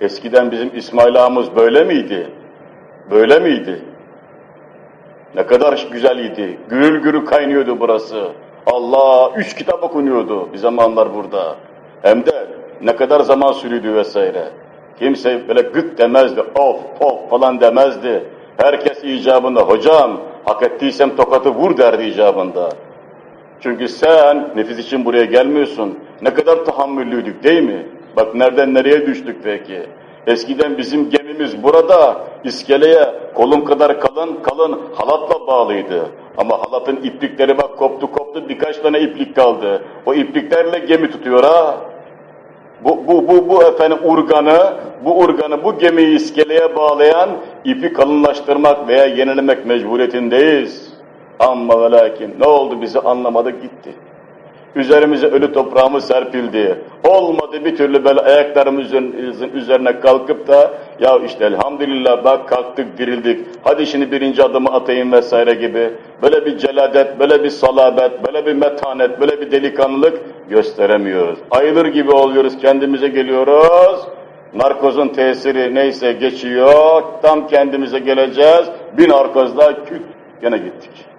eskiden bizim İsmail ağamız böyle miydi? Böyle miydi? Ne kadar güzeliydi. Gürül gürül kaynıyordu burası. Allah üç kitap okunuyordu bir zamanlar burada. Hem de ne kadar zaman sürüyordu vesaire. Kimse böyle gık demezdi, of of falan demezdi. Herkes icabında, hocam hak ettiysem tokatı vur derdi icabında. Çünkü sen nefis için buraya gelmiyorsun. Ne kadar tahammüllüydük değil mi? Bak nereden nereye düştük peki? Eskiden bizim gemimiz burada, iskeleye kolum kadar kalın kalın halatla bağlıydı. Ama halatın iplikleri bak koptu koptu birkaç tane iplik kaldı. O ipliklerle gemi tutuyor ha. Bu, bu, bu, bu efendim urganı, bu urganı, bu gemiyi iskeleye bağlayan ipi kalınlaştırmak veya yenilemek mecburiyetindeyiz. Amma ve lakin ne oldu bizi anlamadık gitti. Üzerimize ölü toprağımız serpildi. Olmadı bir türlü böyle ayaklarımızın üzerine kalkıp da ya işte elhamdülillah bak kalktık dirildik. Hadi şimdi birinci adımı atayım vesaire gibi. Böyle bir celadet, böyle bir salabet, böyle bir metanet, böyle bir delikanlılık gösteremiyoruz. Ayılır gibi oluyoruz, kendimize geliyoruz. Narkozun tesiri neyse geçiyor, tam kendimize geleceğiz. Bir narkozla küt gene gittik.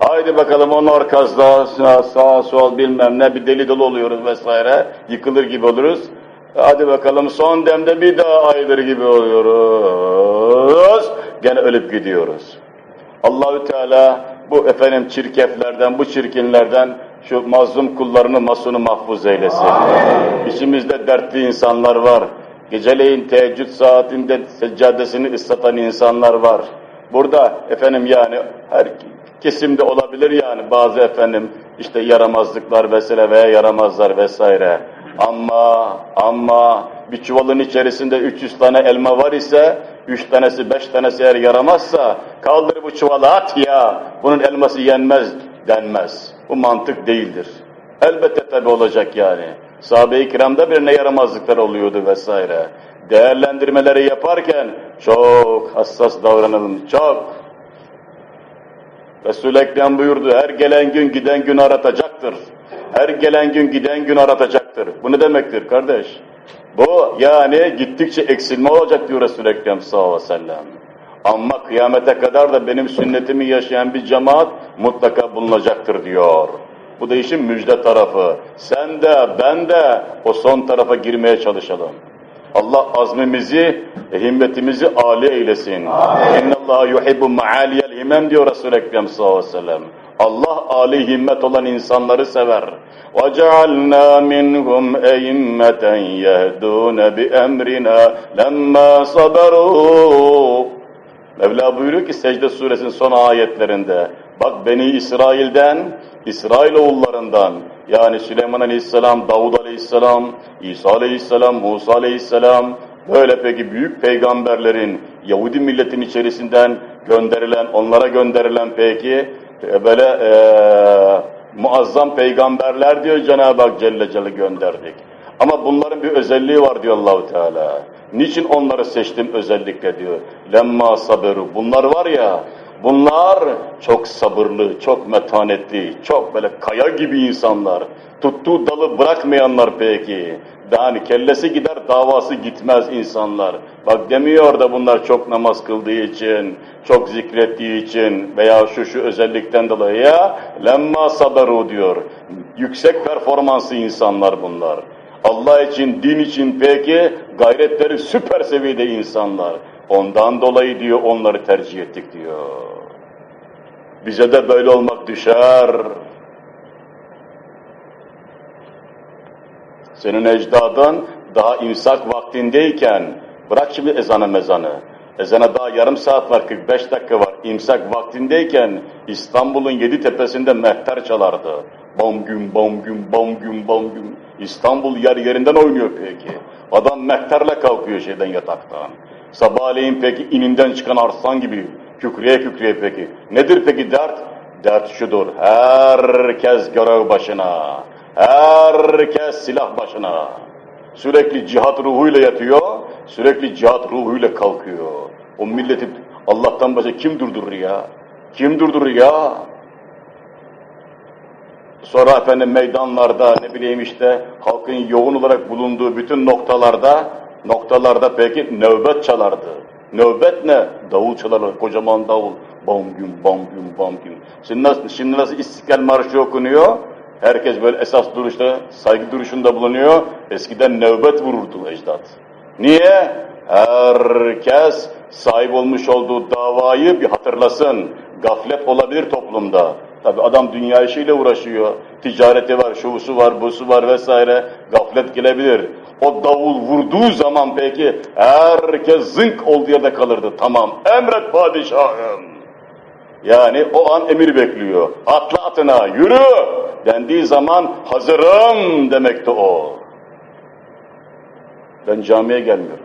Haydi bakalım o narkozda sağ, sağ sol bilmem ne bir deli dolu oluyoruz vesaire. Yıkılır gibi oluruz. Hadi bakalım son demde bir daha ayılır gibi oluyoruz. Gene ölüp gidiyoruz. Allahü Teala bu efendim çirkeflerden, bu çirkinlerden şu mazlum kullarını masunu mahfuz eylesin. Amin. İçimizde dertli insanlar var. Geceleyin teheccüd saatinde seccadesini ıslatan insanlar var. Burada efendim yani her kesimde olabilir yani bazı efendim işte yaramazlıklar vesaire veya yaramazlar vesaire. Ama ama bir çuvalın içerisinde 300 tane elma var ise 3 tanesi 5 tanesi eğer yaramazsa kaldır bu çuvalı at ya bunun elması yenmez denmez. Bu mantık değildir. Elbette tabi olacak yani. Sahabe-i kiramda birine yaramazlıklar oluyordu vesaire. Değerlendirmeleri yaparken çok hassas davranalım, çok. Resul-i Ekrem buyurdu, her gelen gün giden gün aratacaktır. Her gelen gün giden gün aratacaktır. Bu ne demektir kardeş? Bu yani gittikçe eksilme olacak diyor Resul-i Ekrem sallallahu aleyhi ve sellem. Ama kıyamete kadar da benim sünnetimi yaşayan bir cemaat mutlaka bulunacaktır diyor. Bu da işin müjde tarafı. Sen de ben de o son tarafa girmeye çalışalım. Allah azmimizi, himmetimizi âli eylesin. İnne Allah yuhibbu ma'aliyel himem diyor Resul-i Ekrem sallallahu aleyhi ve sellem. Allah âli himmet olan insanları sever. وَجَعَلْنَا مِنْهُمْ اَيِمَّةً يَهْدُونَ بِأَمْرِنَا لَمَّا صَبَرُوا Mevla buyuruyor ki secde suresinin son ayetlerinde, bak Beni İsrail'den, İsrailoğullarından, yani Süleyman Aleyhisselam, Davud Aleyhisselam, İsa Aleyhisselam, Musa Aleyhisselam, böyle peki büyük peygamberlerin Yahudi milletin içerisinden gönderilen, onlara gönderilen peki böyle e, muazzam peygamberler diyor Cenab-ı Hak Celle Celle gönderdik. Ama bunların bir özelliği var diyor Allahu Teala. Niçin onları seçtim özellikle diyor. Lemma saberu. Bunlar var ya, bunlar çok sabırlı, çok metanetli, çok böyle kaya gibi insanlar. Tuttuğu dalı bırakmayanlar peki. Yani kellesi gider davası gitmez insanlar. Bak demiyor da bunlar çok namaz kıldığı için, çok zikrettiği için veya şu şu özellikten dolayı ya lemma saberu diyor. Yüksek performanslı insanlar bunlar. Allah için, din için peki gayretleri süper seviyede insanlar. Ondan dolayı diyor onları tercih ettik diyor. Bize de böyle olmak düşer. Senin ecdadın daha imsak vaktindeyken, bırak şimdi ezanı mezanı, ezana daha yarım saat var, 45 dakika var, imsak vaktindeyken İstanbul'un yedi tepesinde mehter çalardı. Bom güm, bom güm, bom güm, bom güm. İstanbul yer yerinden oynuyor peki. Adam mehterle kalkıyor şeyden yataktan. Sabahleyin peki ininden çıkan arslan gibi kükreye kükreye peki. Nedir peki dert? Dert şudur, herkes görev başına. Herkes silah başına. Sürekli cihat ruhuyla yatıyor, sürekli cihat ruhuyla kalkıyor. O milleti Allah'tan başka kim durdurur ya? Kim durdurur ya? Sonra efendim meydanlarda ne bileyim işte halkın yoğun olarak bulunduğu bütün noktalarda noktalarda peki nöbet çalardı. Nöbet ne? Davul çalarlar, kocaman davul. Bam güm, bam güm, bam güm. Şimdi nasıl, şimdi nasıl İstiklal Marşı okunuyor? Herkes böyle esas duruşta, saygı duruşunda bulunuyor. Eskiden nöbet vururdu ecdat. Niye? Herkes sahip olmuş olduğu davayı bir hatırlasın. Gaflet olabilir toplumda. Tabi adam dünya işiyle uğraşıyor. Ticareti var, şusu var, busu var vesaire. Gaflet gelebilir. O davul vurduğu zaman peki herkes zınk olduğu yerde kalırdı. Tamam emret padişahım. Yani o an emir bekliyor. Atla atına yürü dendiği zaman hazırım demekti o. Ben camiye gelmiyorum.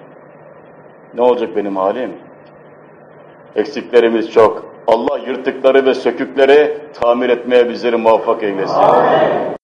Ne olacak benim halim? Eksiklerimiz çok. Allah yırtıkları ve sökükleri tamir etmeye bizleri muvaffak eylesin.